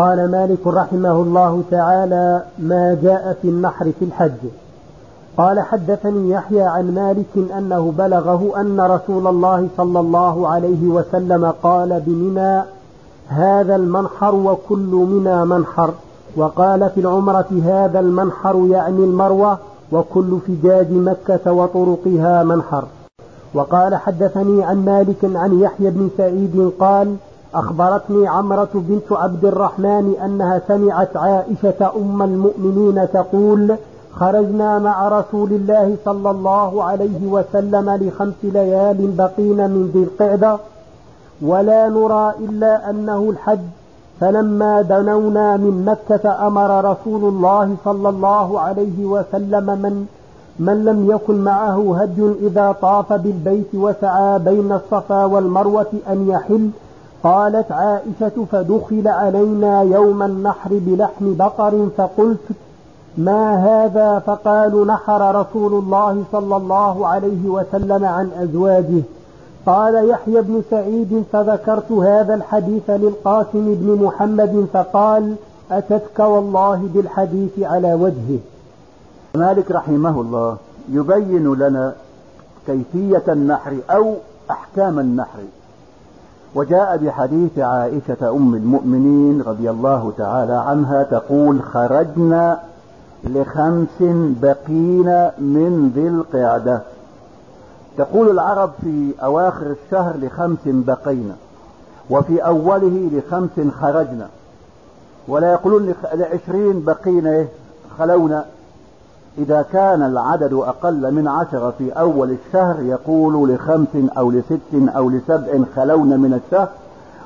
قال مالك رحمه الله تعالى ما جاء في النحر في الحج. قال حدثني يحيى عن مالك أنه بلغه أن رسول الله صلى الله عليه وسلم قال بمنى هذا المنحر وكل منى منحر. وقال في العمرة هذا المنحر يعني المروة وكل فجاج مكة وطرقها منحر. وقال حدثني عن مالك عن يحيى بن سعيد قال أخبرتني عمرة بنت عبد الرحمن أنها سمعت عائشة أم المؤمنين تقول خرجنا مع رسول الله صلى الله عليه وسلم لخمس ليال بقين من ذي القعدة ولا نرى إلا أنه الحج. فلما دنونا من مكة أمر رسول الله صلى الله عليه وسلم من من لم يكن معه هدي إذا طاف بالبيت وسعى بين الصفا والمروة أن يحل قالت عائشة فدخل علينا يوم النحر بلحم بقر فقلت ما هذا؟ فقالوا نحر رسول الله صلى الله عليه وسلم عن أزواجه. قال يحيى بن سعيد فذكرت هذا الحديث للقاسم بن محمد فقال أتتك والله بالحديث على وجهه. مالك رحمه الله يبين لنا كيفية النحر أو أحكام النحر. وجاء بحديث عائشة أم المؤمنين رضي الله تعالى عنها تقول خرجنا لخمس بقين من ذي القعدة. تقول العرب في أواخر الشهر لخمس بقينا وفي أوله لخمس خرجنا. ولا يقولون لعشرين بقينا خلونا. إذا كان العدد أقل من عشرة في أول الشهر يقول لخمس أو لست أو لسبع خلون من الشهر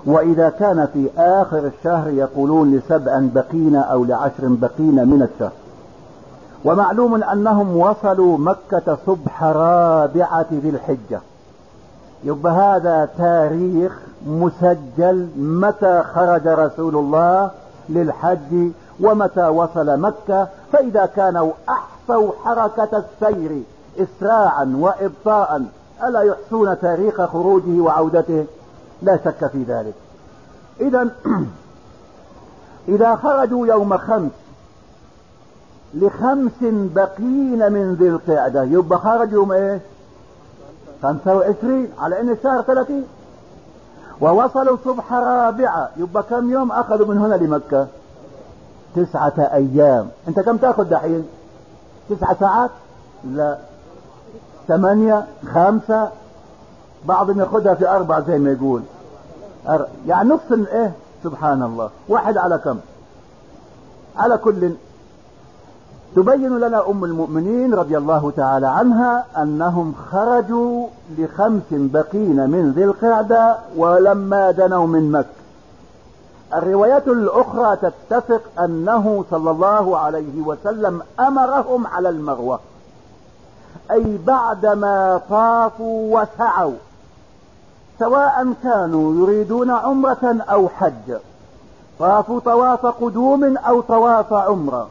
وإذا كان في آخر الشهر يقولون لسبع بقين أو لعشر بقين من الشهر. ومعلوم أنهم وصلوا مكة صبح رابعة ذي الحجة. يبقى هذا تاريخ مسجل متى خرج رسول الله للحج ومتى وصل مكة فإذا كانوا أحصوا حركة السير إسراعا وإبطاء ألا يحصون تاريخ خروجه وعودته؟ لا شك في ذلك. إذا إذا خرجوا يوم خمس لخمس بقين من ذي القعدة يبقى خرج يوم إيه؟ خمسة وعشرين على أن الشهر ثلاثين. ووصلوا صبح رابعة يبقى كم يوم أخذوا من هنا لمكة؟ تسعة أيام. أنت كم تأخذ دحين؟ تسعة ساعات؟ لا. ثمانية خمسة. بعضهم يأخذها في أربع زي ما يقول. يعني نص إيه؟ سبحان الله. واحد على كم؟ على كل تبين لنا أم المؤمنين رضي الله تعالى عنها أنهم خرجوا لخمس بقين من ذي القعدة ولما دنوا من مكة. الروايات الأخرى تتفق أنه صلى الله عليه وسلم أمرهم على المغوة أي بعدما طافوا وسعوا سواء كانوا يريدون عمرة أو حج طافوا طواف قدوم أو طواف عمرة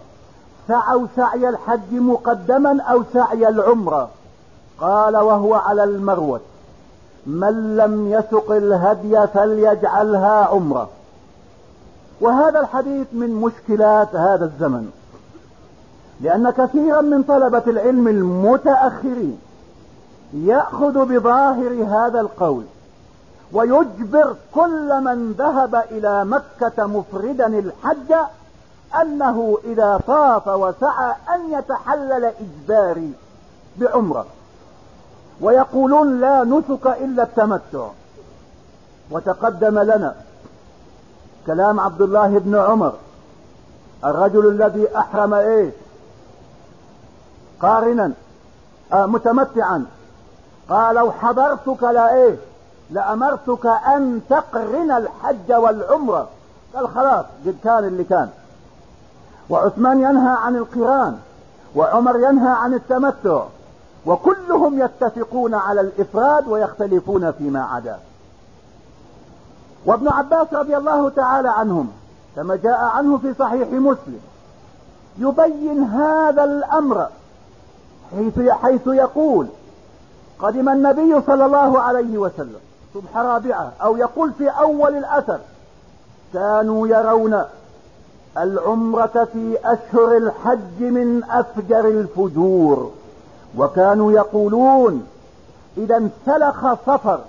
سعوا سعي الحج مقدما أو سعي العمرة. قال وهو على المروة من لم يسق الهدي فليجعلها عمرة. وهذا الحديث من مشكلات هذا الزمن. لأن كثيرا من طلبة العلم المتأخرين يأخذ بظاهر هذا القول ويجبر كل من ذهب إلى مكة مفردا الحج أنه إذا طاف وسعى أن يتحلل إجباري بعمرة. ويقولون لا نسك إلا التمتع. وتقدم لنا كلام عبد الله بن عمر. الرجل الذي أحرم إيه؟ قارنا آه متمتعا. قال لو حضرتك لا إيه؟ لأمرتك أن تقرن الحج والعمرة. قال خلاص قد كان اللي كان. وعثمان ينهى عن القران وعمر ينهى عن التمتع وكلهم يتفقون على الإفراد ويختلفون فيما عدا. وابن عباس رضي الله تعالى عنهم كما جاء عنه في صحيح مسلم يبين هذا الأمر حيث حيث يقول قدم النبي صلى الله عليه وسلم صبح رابعة أو يقول في أول الأثر كانوا يرون العمرة في أشهر الحج من أفجر الفجور وكانوا يقولون إذا انسلخ صفر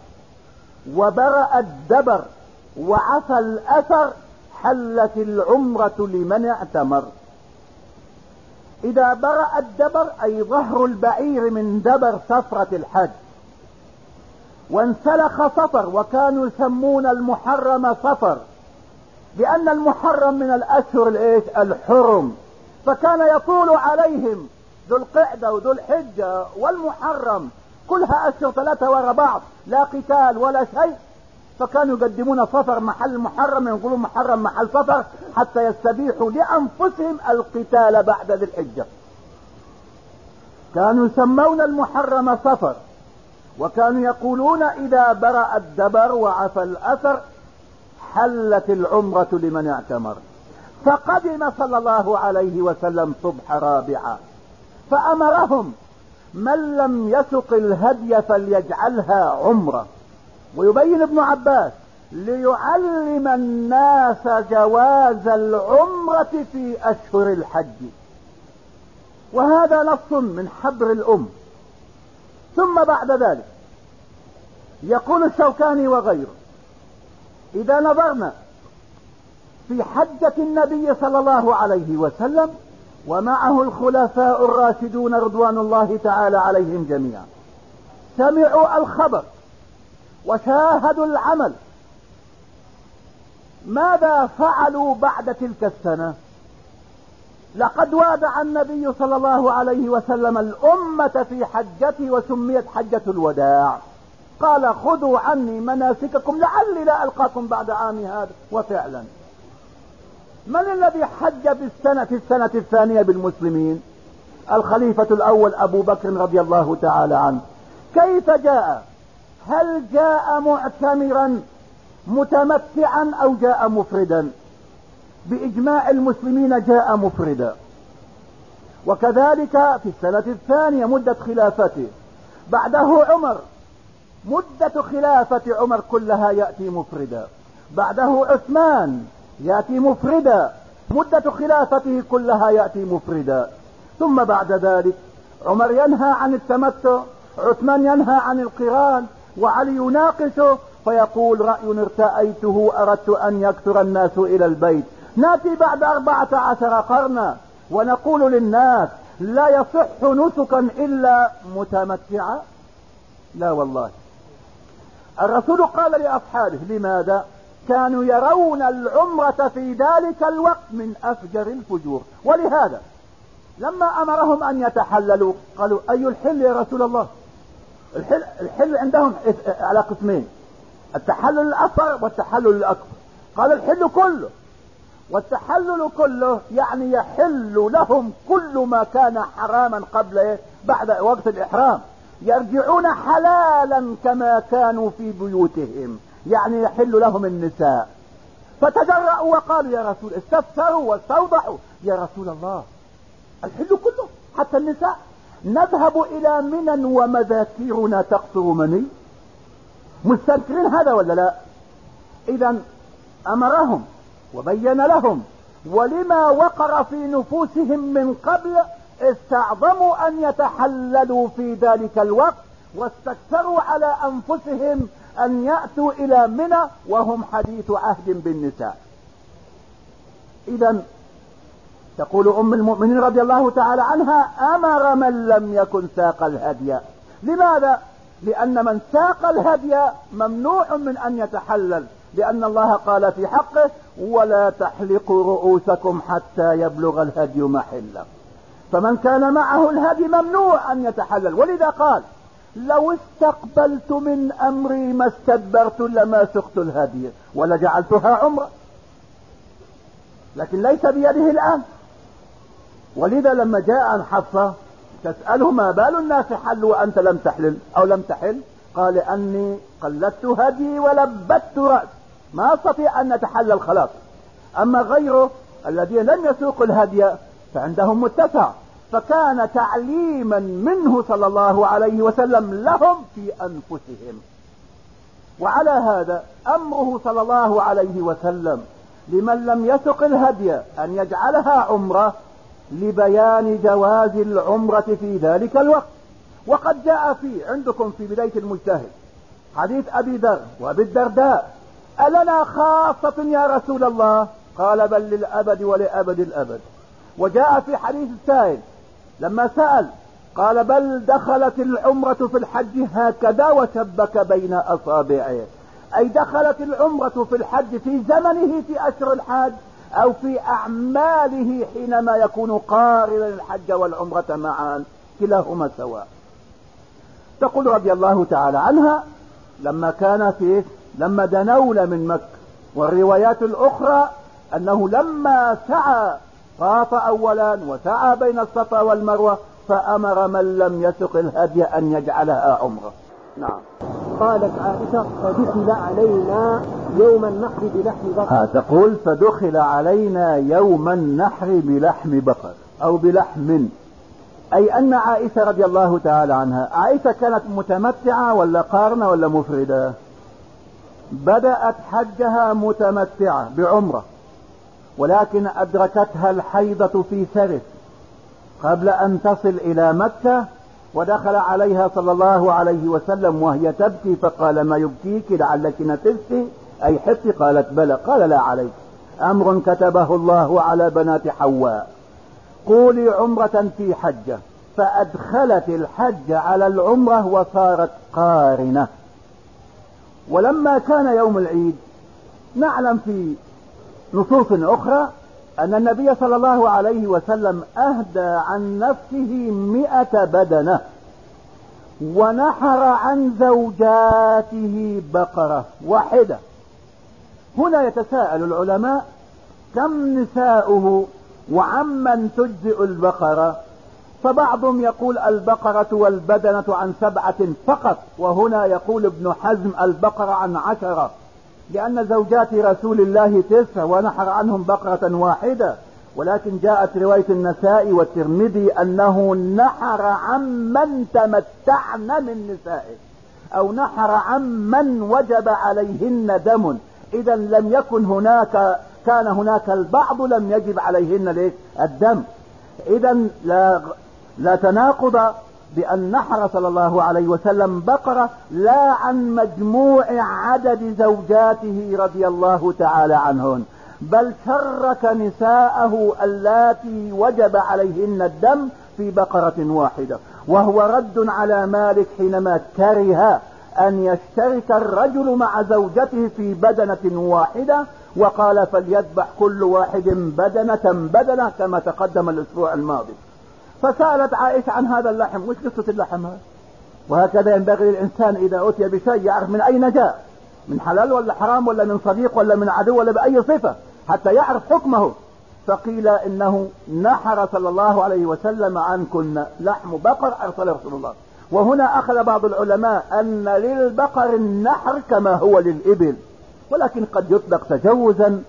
وبرأ الدبر وعفى الأثر حلت العمرة لمن اعتمر. إذا برأ الدبر أي ظهر البعير من دبر سفرة الحج. وانسلخ صفر وكانوا يسمون المحرم صفر لأن المحرم من الأشهر الإيش؟ الحرم. فكان يطول عليهم ذو القعدة وذو الحجة والمحرم. كلها أشهر ثلاثة ورا بعض. لا قتال ولا شيء. فكانوا يقدمون صفر محل محرم يقولون محرم محل صفر حتى يستبيحوا لأنفسهم القتال بعد ذي الحجة. كانوا يسمون المحرم صفر وكانوا يقولون إذا برأ الدبر وعفى الأثر حلت العمرة لمن اعتمر. فقدم صلى الله عليه وسلم صبح رابعة فأمرهم من لم يسق الهدي فليجعلها عمرة. ويبين ابن عباس ليعلم الناس جواز العمرة في أشهر الحج. وهذا نص من حبر الأم. ثم بعد ذلك يقول الشوكاني وغيره إذا نظرنا في حجة النبي صلى الله عليه وسلم ومعه الخلفاء الراشدون رضوان الله تعالى عليهم جميعا سمعوا الخبر. وشاهدوا العمل. ماذا فعلوا بعد تلك السنة؟ لقد وادع النبي صلى الله عليه وسلم الأمة في حجته وسميت حجة الوداع. قال خذوا عني مناسككم لعلي لا ألقاكم بعد عام هذا. وفعلا. من الذي حج بالسنة السنة الثانية بالمسلمين؟ الخليفة الأول أبو بكر رضي الله تعالى عنه. كيف جاء؟ هل جاء معتمرا متمتعا أو جاء مفردا؟ بإجماع المسلمين جاء مفردا. وكذلك في السنة الثانية مدة خلافته. بعده عمر. مدة خلافة عمر كلها يأتي مفردا. بعده عثمان يأتي مفردا. مدة خلافته كلها يأتي مفردا. ثم بعد ذلك عمر ينهى عن التمتع عثمان ينهى عن القران. وعلي يناقشه فيقول رأي ارتأيته أردت أن يكثر الناس إلى البيت. نأتي بعد أربعة عشر قرنا ونقول للناس لا يصح نسكا إلا متمتعا. لا والله. الرسول قال لأصحابه لماذا؟ كانوا يرون العمرة في ذلك الوقت من أفجر الفجور. ولهذا لما أمرهم أن يتحللوا قالوا أي الحل يا رسول الله؟ الحل, الحل عندهم على قسمين. التحلل الأصغر والتحلل الأكبر. قال الحل كله. والتحلل كله يعني يحل لهم كل ما كان حراما قبل إيه؟ بعد وقت الإحرام. يرجعون حلالا كما كانوا في بيوتهم. يعني يحل لهم النساء. فتجرأوا وقالوا يا رسول استفسروا واستوضحوا. يا رسول الله الحل كله. حتى النساء. نذهب إلى منى ومذاكيرنا. تقصر مني؟ مستنكرين هذا ولا لا؟ اذا أمرهم وبين لهم ولما وقر في نفوسهم من قبل استعظموا أن يتحللوا في ذلك الوقت واستكثروا على أنفسهم أن يأتوا إلى منى وهم حديث عهد بالنساء. اذا تقول أم المؤمنين رضي الله تعالى عنها أمر من لم يكن ساق الهدي. لماذا؟ لأن من ساق الهدي ممنوع من أن يتحلل لأن الله قال في حقه ولا تحلقوا رؤوسكم حتى يبلغ الهدي محله فمن كان معه الهدي ممنوع أن يتحلل. ولذا قال لو استقبلت من أمري ما استدبرت لما سقت الهدي ولجعلتها عمرة. لكن ليس بيده الآن. ولذا لما جاء عن حفصة تسأله ما بال الناس حلوا وأنت لم تحلل أو لم تحل؟ قال أني قلدت هدي ولبت رأس. ما أستطيع أن نتحلل خلاص أما غيره الذين لم يسوقوا الهدي فعندهم متسع. فكان تعليما منه صلى الله عليه وسلم لهم في أنفسهم. وعلى هذا أمره صلى الله عليه وسلم لمن لم يسق الهدي أن يجعلها عمرة لبيان جواز العمرة في ذلك الوقت. وقد جاء في عندكم في بداية المجتهد حديث أبي ذر وأبي الدرداء ألنا خاصة يا رسول الله؟ قال بل للأبد ولأبد الأبد. وجاء في حديث السائل لما سأل قال بل دخلت العمرة في الحج هكذا وشبك بين أصابعه. أي دخلت العمرة في الحج في زمنه في أشهر الحج أو في أعماله حينما يكون قارنا الحج والعمرة معا كلاهما سواء. تقول رضي الله تعالى عنها لما كان في لما دنول من مكة والروايات الأخرى أنه لما سعى طاف أولا وسعى بين الصفا والمروة فأمر من لم يسق الهدي أن يجعلها عمرة. نعم. قالت عائشة فدخل علينا يوم النحر بلحم بقر. تقول فدخل علينا يوم النحر بلحم بقر أو بلحم. أي أن عائشة رضي الله تعالى عنها عائشة كانت متمتعة ولا قارنة ولا مفردة؟ بدأت حجها متمتعة بعمرة ولكن أدركتها الحيضة في سرس قبل أن تصل إلى مكة ودخل عليها صلى الله عليه وسلم وهي تبكي فقال ما يبكيك؟ لعلك نفستي أي حطي قالت بلى. قال لا عليك. أمر كتبه الله على بنات حواء. قولي عمرة في حجة. فأدخلت الحج على العمرة وصارت قارنة. ولما كان يوم العيد نعلم في نصوص أخرى أن النبي صلى الله عليه وسلم أهدى عن نفسه مئة بدنة ونحر عن زوجاته بقرة واحدة. هنا يتساءل العلماء كم نساؤه وعمن تجزئ البقرة؟ فبعضهم يقول البقرة والبدنة عن سبعة فقط وهنا يقول ابن حزم البقرة عن عشرة. لأن زوجات رسول الله تسع ونحر عنهم بقرة واحدة. ولكن جاءت رواية النساء والترمذي أنه نحر عمن تمتعن من نسائه. أو نحر عمن وجب عليهن دم. إذا لم يكن هناك كان هناك البعض لم يجب عليهن الدم. إذا لا لا تناقض بأن نحر صلى الله عليه وسلم بقرة لا عن مجموع عدد زوجاته رضي الله تعالى عنهن بل شرك نساءه اللاتي وجب عليهن الدم في بقرة واحدة. وهو رد على مالك حينما كره أن يشترك الرجل مع زوجته في بدنة واحدة وقال فليذبح كل واحد بدنة بدنة كما تقدم الأسبوع الماضي. فسألت عائشة عن هذا اللحم وش قصة اللحم؟ هذا وهكذا ينبغي للإنسان إذا أتي بشيء يعرف من أين جاء من حلال ولا حرام ولا من صديق ولا من عدو ولا بأي صفة حتى يعرف حكمه. فقيل إنه نحر صلى الله عليه وسلم عنكن لحم بقر أرسل رسول الله. وهنا أخذ بعض العلماء أن للبقر النحر كما هو للإبل ولكن قد يطلق تجوزا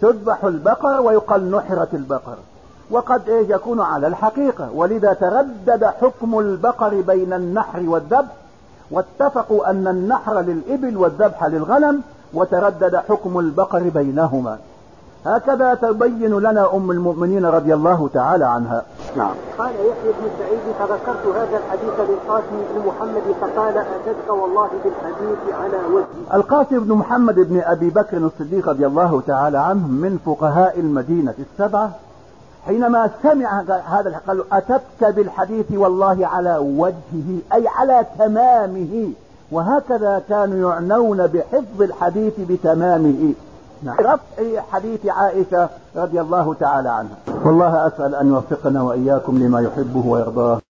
تذبح البقر ويقال نحرت البقر. وقد إيه يكون على الحقيقة. ولذا تردد حكم البقر بين النحر والذبح واتفقوا أن النحر للإبل والذبح للغنم وتردد حكم البقر بينهما. هكذا تبين لنا أم المؤمنين رضي الله تعالى عنها. نعم. قال يحيى بن سعيد فذكرت هذا الحديث للقاسم بن محمد فقال أتتك والله بالحديث على وجهه القاسم بن محمد بن أبي بكر الصديق رضي الله تعالى عنه من فقهاء المدينة السبعة حينما سمع هذا قال أتتك بالحديث والله على وجهه أي على تمامه. وهكذا كانوا يعنون بحفظ الحديث بتمامه. نعم. رفع حديث عائشة رضي الله تعالى عنها. والله أسأل أن يوفقنا وإياكم لما يحبه ويرضاه.